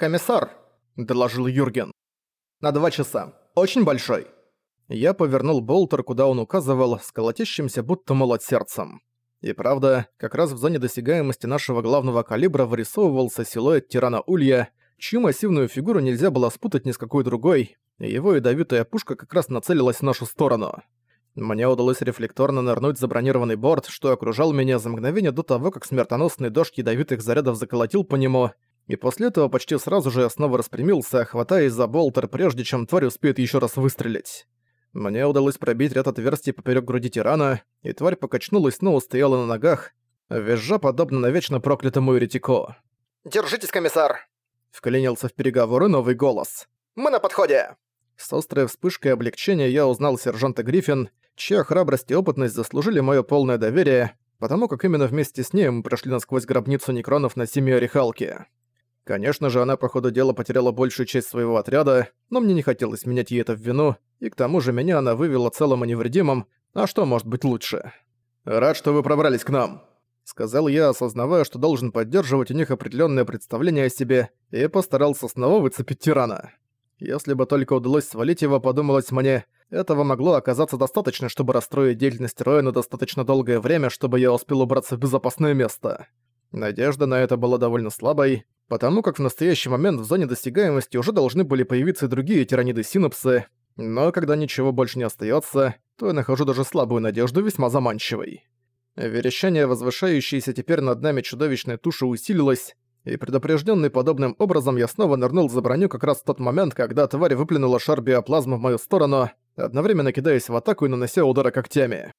«Комиссар!» – доложил Юрген. «На два часа. Очень большой». Я повернул болтер, куда он указывал, с колотящимся будто молот сердцем. И правда, как раз в зоне досягаемости нашего главного калибра вырисовывался силуэт тирана Улья, чью массивную фигуру нельзя было спутать ни с какой другой, и его ядовитая пушка как раз нацелилась в нашу сторону. Мне удалось рефлекторно нырнуть за бронированный борт, что окружал меня за мгновение до того, как смертоносный дождь ядовитых зарядов заколотил по нему, и после этого почти сразу же я снова распрямился, хватаясь за болтер, прежде чем тварь успеет еще раз выстрелить. Мне удалось пробить ряд отверстий поперек груди тирана, и тварь покачнулась, но устояла на ногах, визжа подобно навечно проклятому еретику. «Держитесь, комиссар!» Вклинился в переговоры новый голос. «Мы на подходе!» С острой вспышкой облегчения я узнал сержанта Гриффин, чья храбрость и опытность заслужили мое полное доверие, потому как именно вместе с ней мы прошли насквозь гробницу некронов на семье Орехалки. Конечно же, она по ходу дела потеряла большую часть своего отряда, но мне не хотелось менять ей это в вину, и к тому же меня она вывела целым и невредимым, а что может быть лучше? «Рад, что вы пробрались к нам», — сказал я, осознавая, что должен поддерживать у них определенное представление о себе, и постарался снова выцепить тирана. Если бы только удалось свалить его, подумалось мне, этого могло оказаться достаточно, чтобы расстроить деятельность Роя на достаточно долгое время, чтобы я успел убраться в безопасное место. Надежда на это была довольно слабой, потому как в настоящий момент в зоне достигаемости уже должны были появиться и другие тираниды-синапсы, но когда ничего больше не остается, то я нахожу даже слабую надежду весьма заманчивой. Верещание, возвышающееся теперь над нами чудовищной туши, усилилось, и предупрежденный подобным образом я снова нырнул за броню как раз в тот момент, когда тварь выплюнула шар биоплазмы в мою сторону, одновременно кидаясь в атаку и нанося удары когтями.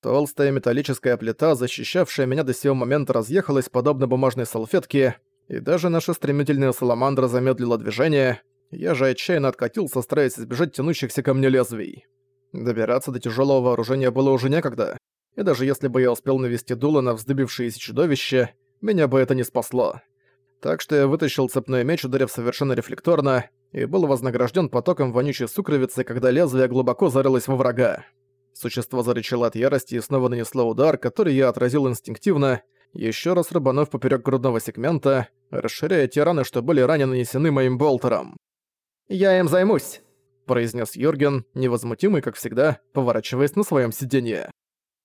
Толстая металлическая плита, защищавшая меня до сего момента, разъехалась подобно бумажной салфетке, и даже наша стремительная саламандра замедлила движение, я же отчаянно откатился, стараясь избежать тянущихся ко мне лезвий. Добираться до тяжелого вооружения было уже некогда, и даже если бы я успел навести дуло на вздыбившееся чудовище, меня бы это не спасло. Так что я вытащил цепной меч, ударив совершенно рефлекторно, и был вознагражден потоком вонючей сукровицы, когда лезвие глубоко зарылось во врага. Существо зарычало от ярости и снова нанесло удар, который я отразил инстинктивно, еще раз рыбанув поперек грудного сегмента, расширяя те раны, что были ранее нанесены моим болтером. «Я им займусь», — произнес Йорген, невозмутимый, как всегда, поворачиваясь на своем сиденье.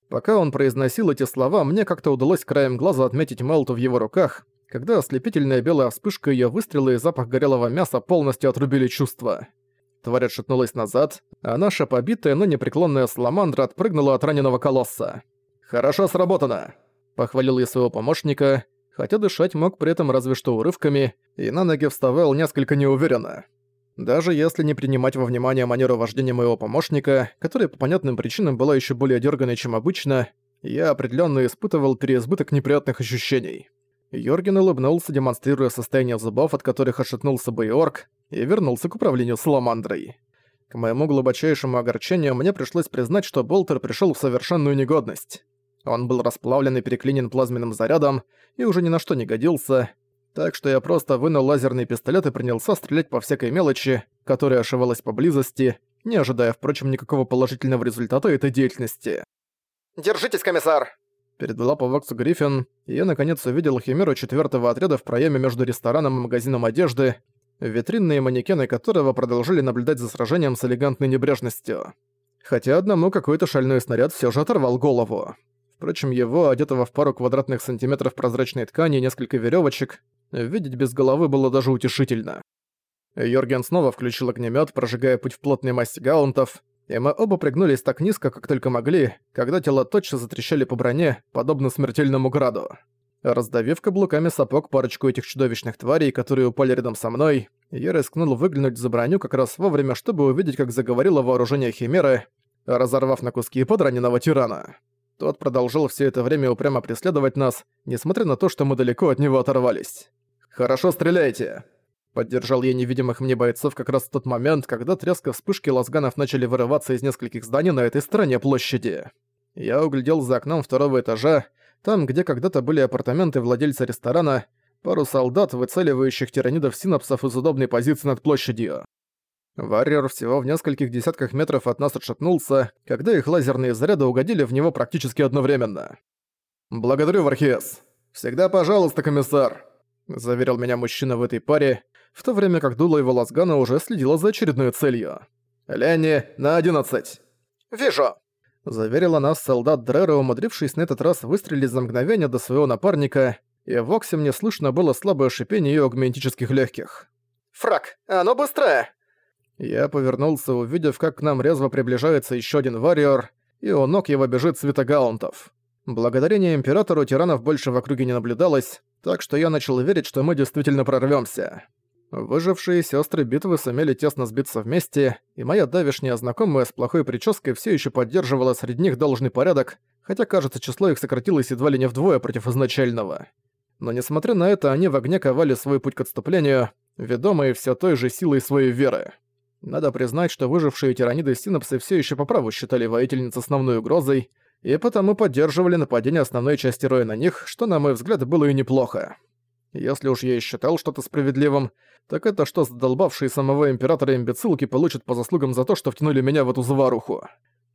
Пока он произносил эти слова, мне как-то удалось краем глаза отметить Мелту в его руках, когда ослепительная белая вспышка ее выстрела и запах горелого мяса полностью отрубили чувства. Тварь отшатнулась назад, а наша побитая, но непреклонная саламандра отпрыгнула от раненого колосса. «Хорошо сработано!» Похвалил я своего помощника, хотя дышать мог при этом разве что урывками, и на ноги вставал несколько неуверенно. Даже если не принимать во внимание манеру вождения моего помощника, которая по понятным причинам была еще более дерганой, чем обычно, я определенно испытывал переизбыток неприятных ощущений. Йорген улыбнулся, демонстрируя состояние зубов, от которых отшатнулся Байорг, и вернулся к управлению Саламандрой. К моему глубочайшему огорчению мне пришлось признать, что Болтер пришел в совершенную негодность. Он был расплавлен и переклинен плазменным зарядом и уже ни на что не годился, так что я просто вынул лазерный пистолет и принялся стрелять по всякой мелочи, которая ошивалась поблизости, не ожидая, впрочем, никакого положительного результата этой деятельности. «Держитесь, комиссар!» Передала по Воксу Гриффин, и я наконец увидел химеру четвертого отряда в проеме между рестораном и магазином одежды, витринные манекены которого продолжили наблюдать за сражением с элегантной небрежностью. Хотя одному какой-то шальной снаряд все же оторвал голову. Впрочем, его, одетого в пару квадратных сантиметров прозрачной ткани и несколько веревочек, видеть без головы было даже утешительно. Йорген снова включил огнемет, прожигая путь в плотной массе гаунтов, и мы оба пригнулись так низко, как только могли, когда тела точно затрещали по броне, подобно смертельному граду. Раздавив каблуками сапог парочку этих чудовищных тварей, которые упали рядом со мной, я рискнул выглянуть за броню как раз вовремя, чтобы увидеть, как заговорило вооружение Химеры, разорвав на куски подраненного тирана. Тот продолжил все это время упрямо преследовать нас, несмотря на то, что мы далеко от него оторвались. «Хорошо стреляйте!» Поддержал я невидимых мне бойцов как раз в тот момент, когда треска вспышки лазганов начали вырываться из нескольких зданий на этой стороне площади. Я углядел за окном второго этажа, там, где когда-то были апартаменты владельца ресторана, пару солдат, выцеливающих тиранидов синапсов из удобной позиции над площадью. Варьер всего в нескольких десятках метров от нас отшатнулся, когда их лазерные заряды угодили в него практически одновременно. «Благодарю, Вархес. Всегда пожалуйста, комиссар», — заверил меня мужчина в этой паре, в то время как дуло его лазгана уже следило за очередной целью. «Ленни, на одиннадцать!» «Вижу!» Заверила нас солдат Дрера, умудрившись на этот раз выстрелить за мгновение до своего напарника, и в Оксе мне слышно было слабое шипение её агментических легких. «Фраг, а ну быстрее!» Я повернулся, увидев, как к нам резво приближается еще один варьер, и у ног его бежит свита гаунтов. Благодарение Императору тиранов больше в округе не наблюдалось, так что я начал верить, что мы действительно прорвемся. Выжившие сестры битвы сумели тесно сбиться вместе, и моя давешняя знакомая с плохой прической все еще поддерживала среди них должный порядок, хотя, кажется, число их сократилось едва ли не вдвое против изначального. Но несмотря на это, они в огне ковали свой путь к отступлению, ведомые все той же силой своей веры. Надо признать, что выжившие тираниды синапсы все еще по праву считали воительниц основной угрозой, и потому поддерживали нападение основной части роя на них, что, на мой взгляд, было и неплохо. Если уж я и считал что-то справедливым, так это что задолбавшие самого императора имбецилки получат по заслугам за то, что втянули меня в эту заваруху.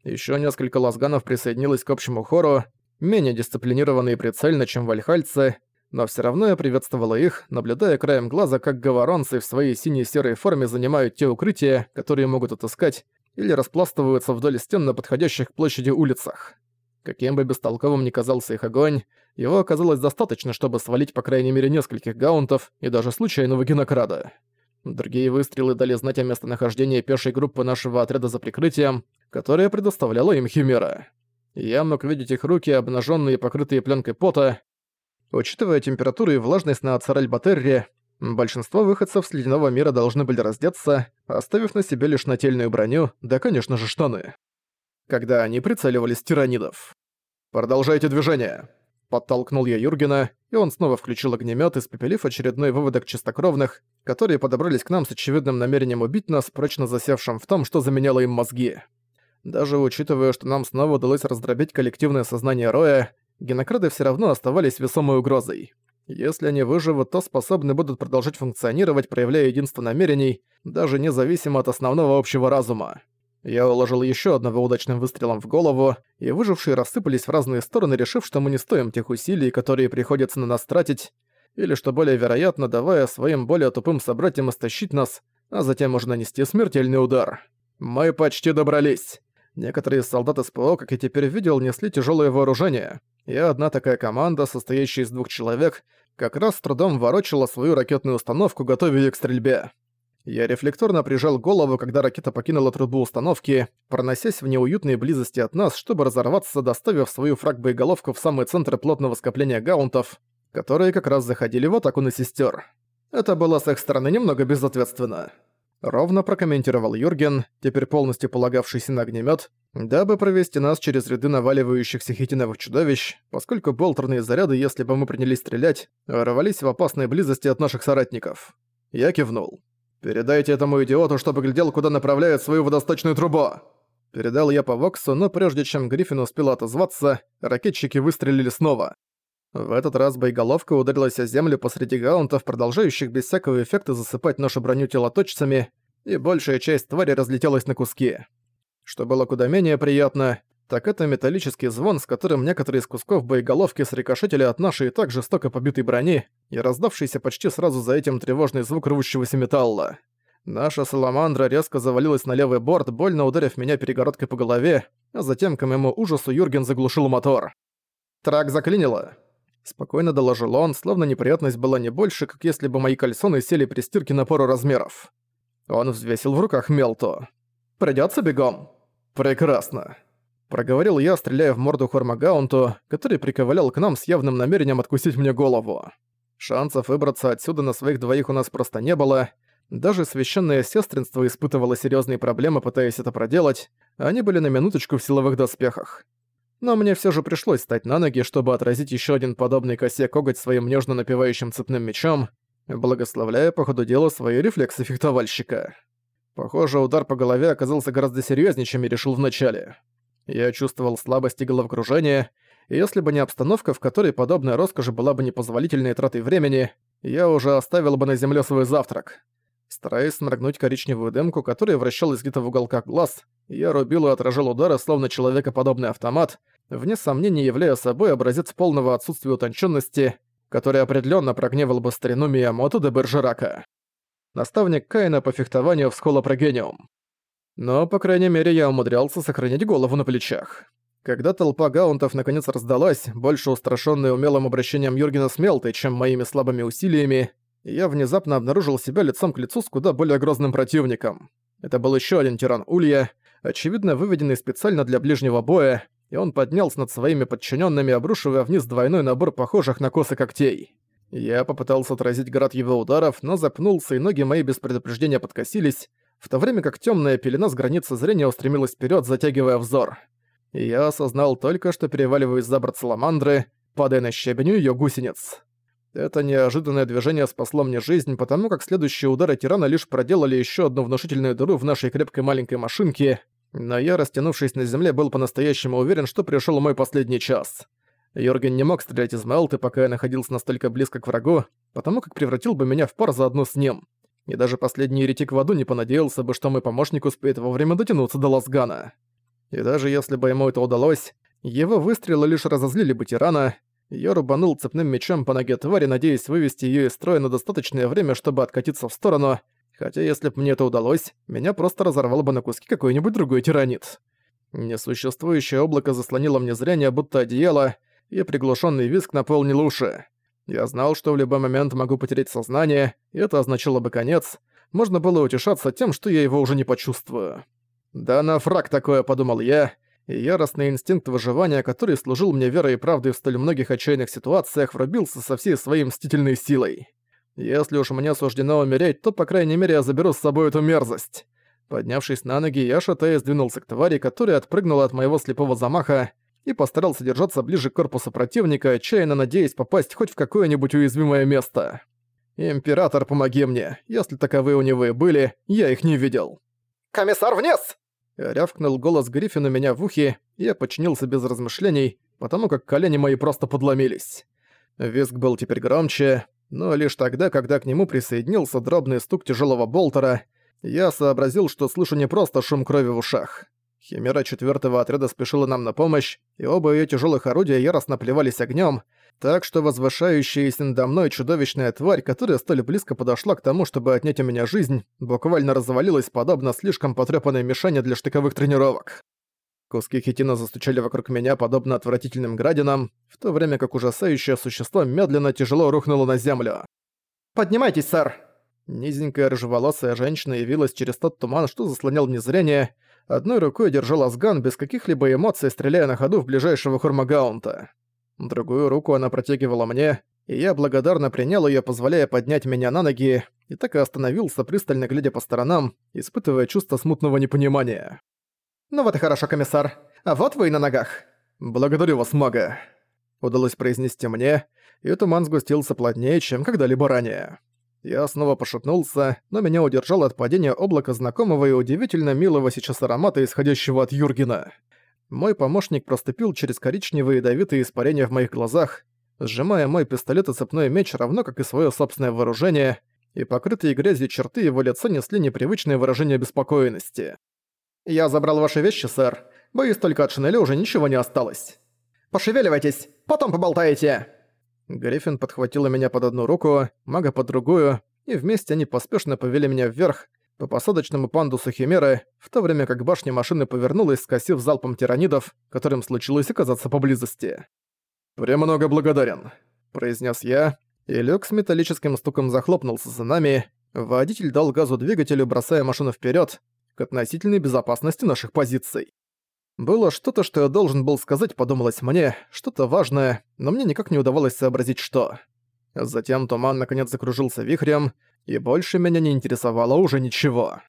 Еще несколько лазганов присоединилось к общему хору, менее дисциплинированные и прицельно, чем вальхальцы, но все равно я приветствовала их, наблюдая краем глаза, как говоронцы в своей синей-серой форме занимают те укрытия, которые могут отыскать, или распластываются вдоль стен на подходящих к площади улицах. Каким бы бестолковым ни казался их огонь, его оказалось достаточно, чтобы свалить по крайней мере нескольких гаунтов и даже случайного генокрада. Другие выстрелы дали знать о местонахождении пешей группы нашего отряда за прикрытием, которое предоставляла им Химера. Я мог видеть их руки, обнаженные и покрытые пленкой пота. Учитывая температуру и влажность на Ацараль-Батерре, большинство выходцев с ледяного мира должны были раздеться, оставив на себе лишь нательную броню, да, конечно же, штаны когда они прицеливались тиранидов. «Продолжайте движение!» Подтолкнул я Юргена, и он снова включил огнемёт, испепелив очередной выводок чистокровных, которые подобрались к нам с очевидным намерением убить нас, прочно засевшим в том, что заменяло им мозги. Даже учитывая, что нам снова удалось раздробить коллективное сознание Роя, генокрады все равно оставались весомой угрозой. Если они выживут, то способны будут продолжать функционировать, проявляя единство намерений, даже независимо от основного общего разума. Я уложил еще одного удачным выстрелом в голову, и выжившие рассыпались в разные стороны, решив, что мы не стоим тех усилий, которые приходится на нас тратить, или, что более вероятно, давая своим более тупым собратьям истощить нас, а затем можно нанести смертельный удар. Мы почти добрались. Некоторые солдаты СПО, как я теперь видел, несли тяжелое вооружение, и одна такая команда, состоящая из двух человек, как раз с трудом ворочала свою ракетную установку, готовя ее к стрельбе. Я рефлекторно прижал голову, когда ракета покинула трубу установки, проносясь в неуютной близости от нас, чтобы разорваться, доставив свою фраг-боеголовку в самый центр плотного скопления гаунтов, которые как раз заходили в атаку на сестер. Это было с их стороны немного безответственно. Ровно прокомментировал Юрген, теперь полностью полагавшийся на огнемет, дабы провести нас через ряды наваливающихся хитиновых чудовищ, поскольку болтерные заряды, если бы мы принялись стрелять, рвались в опасной близости от наших соратников. Я кивнул. «Передайте этому идиоту, чтобы глядел, куда направляет свою водосточную трубу!» Передал я по Воксу, но прежде чем Гриффин успел отозваться, ракетчики выстрелили снова. В этот раз боеголовка ударилась о землю посреди гаунтов, продолжающих без всякого эффекта засыпать нашу броню телоточцами, и большая часть твари разлетелась на куски. Что было куда менее приятно, так это металлический звон, с которым некоторые из кусков боеголовки срикошетили от нашей так жестоко побитой брони, и раздавшийся почти сразу за этим тревожный звук рвущегося металла. Наша саламандра резко завалилась на левый борт, больно ударив меня перегородкой по голове, а затем, к моему ужасу, Юрген заглушил мотор. «Трак заклинило!» Спокойно доложил он, словно неприятность была не больше, как если бы мои кальсоны сели при стирке на пару размеров. Он взвесил в руках Мелту. «Придётся бегом?» «Прекрасно!» Проговорил я, стреляя в морду Хормагаунту, который приковылял к нам с явным намерением откусить мне голову. Шансов выбраться отсюда на своих двоих у нас просто не было. Даже священное сестринство испытывало серьезные проблемы, пытаясь это проделать. Они были на минуточку в силовых доспехах. Но мне все же пришлось встать на ноги, чтобы отразить еще один подобный косе коготь своим нежно напевающим цепным мечом, благословляя по ходу дела свои рефлексы фехтовальщика. Похоже, удар по голове оказался гораздо серьезнее, чем я решил вначале. Я чувствовал слабость и головокружение, и если бы не обстановка, в которой подобная роскошь была бы непозволительной тратой времени, я уже оставил бы на земле свой завтрак. Стараясь сморгнуть коричневую дымку, которая вращалась где-то в уголках глаз, я рубил и отражал удары, словно человекоподобный автомат, вне сомнения являя собой образец полного отсутствия утонченности, который определенно прогневал бы старину Миямото де Бержерака. наставник Каина по фехтованию в Скола Прогениум. Но, по крайней мере, я умудрялся сохранить голову на плечах. Когда толпа гаунтов наконец раздалась, больше устрашённая умелым обращением Юргена с чем моими слабыми усилиями, я внезапно обнаружил себя лицом к лицу с куда более грозным противником. Это был ещё один тиран Улья, очевидно выведенный специально для ближнего боя, и он поднялся над своими подчиненными, обрушивая вниз двойной набор похожих на косы когтей. Я попытался отразить град его ударов, но запнулся, и ноги мои без предупреждения подкосились, в то время как темная пелена с границы зрения устремилась вперед, затягивая взор я осознал только, что переваливаюсь за борт саламандры, падая на щебеню ее гусениц. Это неожиданное движение спасло мне жизнь, потому как следующие удары тирана лишь проделали еще одну внушительную дыру в нашей крепкой маленькой машинке, но я, растянувшись на земле, был по-настоящему уверен, что пришел мой последний час. Йорген не мог стрелять из Мелты, пока я находился настолько близко к врагу, потому как превратил бы меня в пар заодно с ним. И даже последний еретик в аду не понадеялся бы, что мой помощник успеет вовремя дотянуться до Ласгана. И даже если бы ему это удалось, его выстрелы лишь разозлили бы тирана, я рубанул цепным мечом по ноге твари, надеясь вывести ее из строя на достаточное время, чтобы откатиться в сторону, хотя если бы мне это удалось, меня просто разорвало бы на куски какой-нибудь другой тиранит. Несуществующее облако заслонило мне зрение, будто одеяло, и приглушенный визг наполнил уши. Я знал, что в любой момент могу потерять сознание, и это означало бы конец. Можно было утешаться тем, что я его уже не почувствую. «Да на фраг такое», — подумал я, и яростный инстинкт выживания, который служил мне верой и правдой в столь многих отчаянных ситуациях, врубился со всей своей мстительной силой. Если уж мне суждено умереть, то, по крайней мере, я заберу с собой эту мерзость. Поднявшись на ноги, я шатаясь двинулся к твари, которая отпрыгнула от моего слепого замаха, и постарался держаться ближе к корпусу противника, отчаянно надеясь попасть хоть в какое-нибудь уязвимое место. «Император, помоги мне. Если таковые у него и были, я их не видел». «Комиссар, вниз!» Рявкнул голос Гриффина меня в ухе, и я подчинился без размышлений, потому как колени мои просто подломились. Визг был теперь громче, но лишь тогда, когда к нему присоединился дробный стук тяжелого болтера, я сообразил, что слышу не просто шум крови в ушах. Химера четвертого отряда спешила нам на помощь, и оба ее тяжелых орудия яростно плевались огнем, так что возвышающаяся надо мной чудовищная тварь, которая столь близко подошла к тому, чтобы отнять у меня жизнь, буквально развалилась подобно слишком потрёпанной мишени для штыковых тренировок. Куски хитина застучали вокруг меня, подобно отвратительным градинам, в то время как ужасающее существо медленно тяжело рухнуло на землю. «Поднимайтесь, сэр!» Низенькая рыжеволосая женщина явилась через тот туман, что заслонял мне зрение, одной рукой держала сган без каких-либо эмоций, стреляя на ходу в ближайшего Хурмагаунта. Другую руку она протягивала мне, и я благодарно принял её, позволяя поднять меня на ноги, и так и остановился, пристально глядя по сторонам, испытывая чувство смутного непонимания. «Ну вот и хорошо, комиссар. А вот вы и на ногах». «Благодарю вас, мага», — удалось произнести мне, и туман сгустился плотнее, чем когда-либо ранее. Я снова пошатнулся, но меня удержало от падения облака знакомого и удивительно милого сейчас аромата, исходящего от Юргена. Мой помощник проступил через коричневые ядовитые испарения в моих глазах, сжимая мой пистолет и цепной меч, равно как и свое собственное вооружение, и покрытые грязью черты его лица несли непривычное выражение беспокоенности. «Я забрал ваши вещи, сэр. Боюсь, только от шинели уже ничего не осталось. Пошевеливайтесь, потом поболтаете!» Гриффин подхватила меня под одну руку, мага под другую, и вместе они поспешно повели меня вверх, по посадочному пандусу Химеры, в то время как башня машины повернулась, скосив залпом тиранидов, которым случилось оказаться поблизости. «Премного благодарен», — произнес я, и люк с металлическим стуком захлопнулся за нами, водитель дал газу двигателю, бросая машину вперед к относительной безопасности наших позиций. Было что-то, что я должен был сказать, подумалось мне, что-то важное, но мне никак не удавалось сообразить, что. Затем туман наконец закружился вихрем, и больше меня не интересовало уже ничего.